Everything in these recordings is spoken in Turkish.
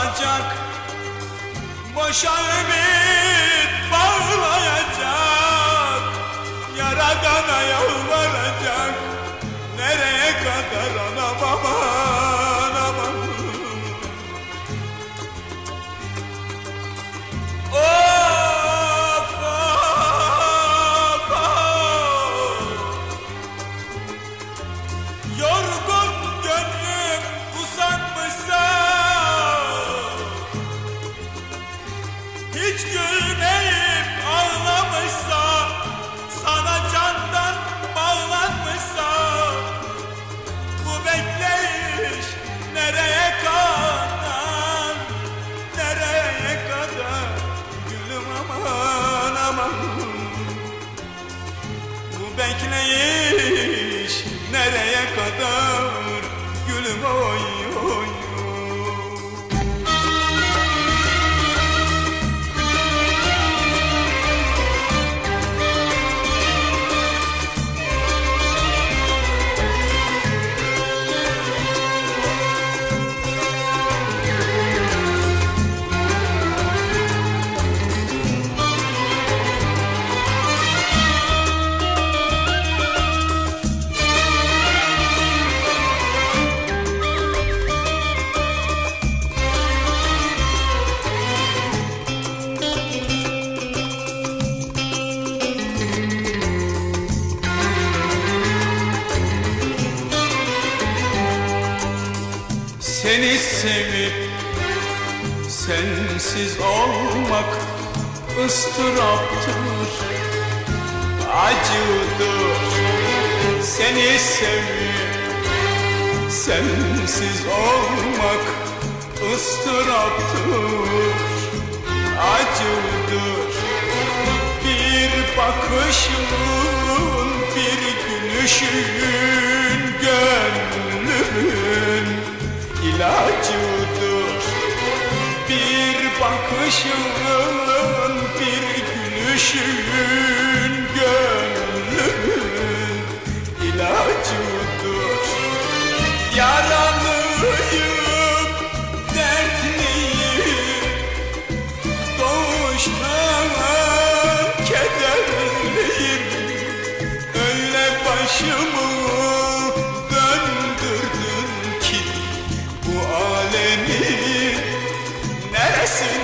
olacak Boşa ümit sensiz olmak ıstıraptır, acıdır. Seni sevip sensiz olmak ıstıraptır, acıdır. Bir bakışın, bir gülüşün gönlümün ilacıdır bakışın, bir gülüşün gönlümün ilacıdır. Yaralıyım, dertliyim Doğuştan kederliyim. Öyle başımı döndürdün ki Bu alemin neresindeyim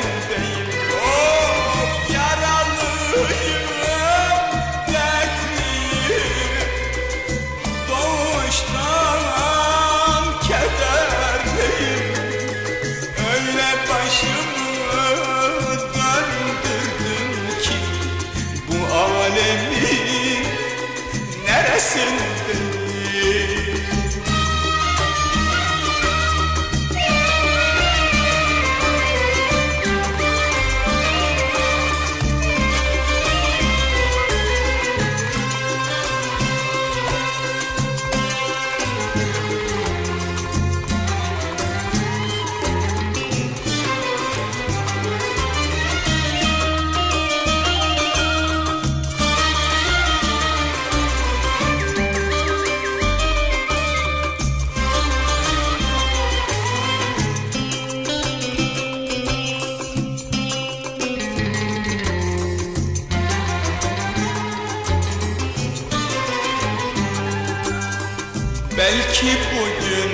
Belki bugün,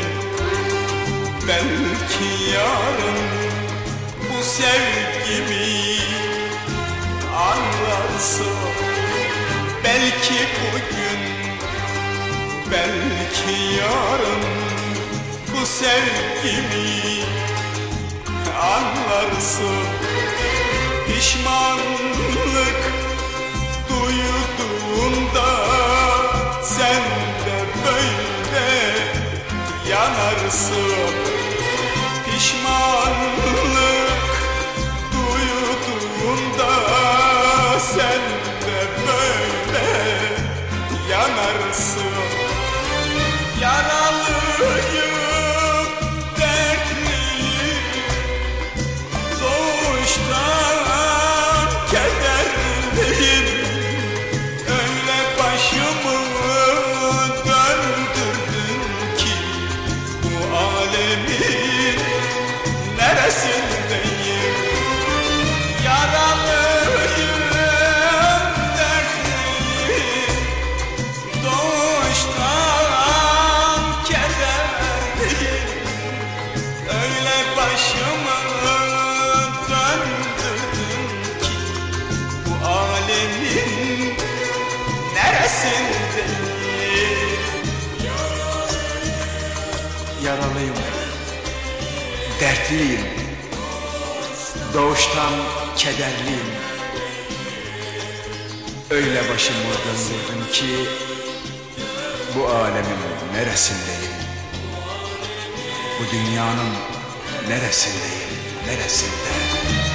belki yarın Bu sevgimi anlarsın. Belki bugün, belki yarın Bu sevgimi anlarsın. Pişmanlık yoldayım Dertliyim. Doğuştan kederliyim. Öyle başımı döndürdüm ki Bu alemin neresindeyim? Bu dünyanın neresindeyim Neresinde